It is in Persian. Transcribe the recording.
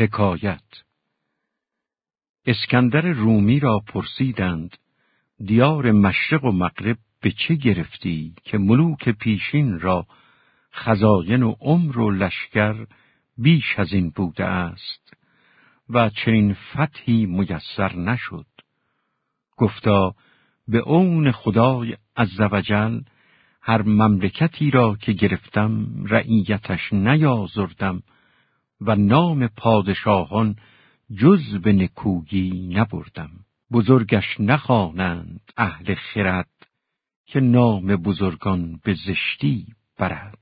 حکایت. اسکندر رومی را پرسیدند دیار مشرق و مغرب به چه گرفتی که ملوک پیشین را خزاین و عمر و لشکر بیش از این بوده است و چنین فتحی میسر نشد. گفتا به اون خدای عزوجل هر مملکتی را که گرفتم رعیتش نیازردم و نام پادشاهان جز به نکویی نبردم. بزرگش نخوانند اهل خرد که نام بزرگان به زشتی برد.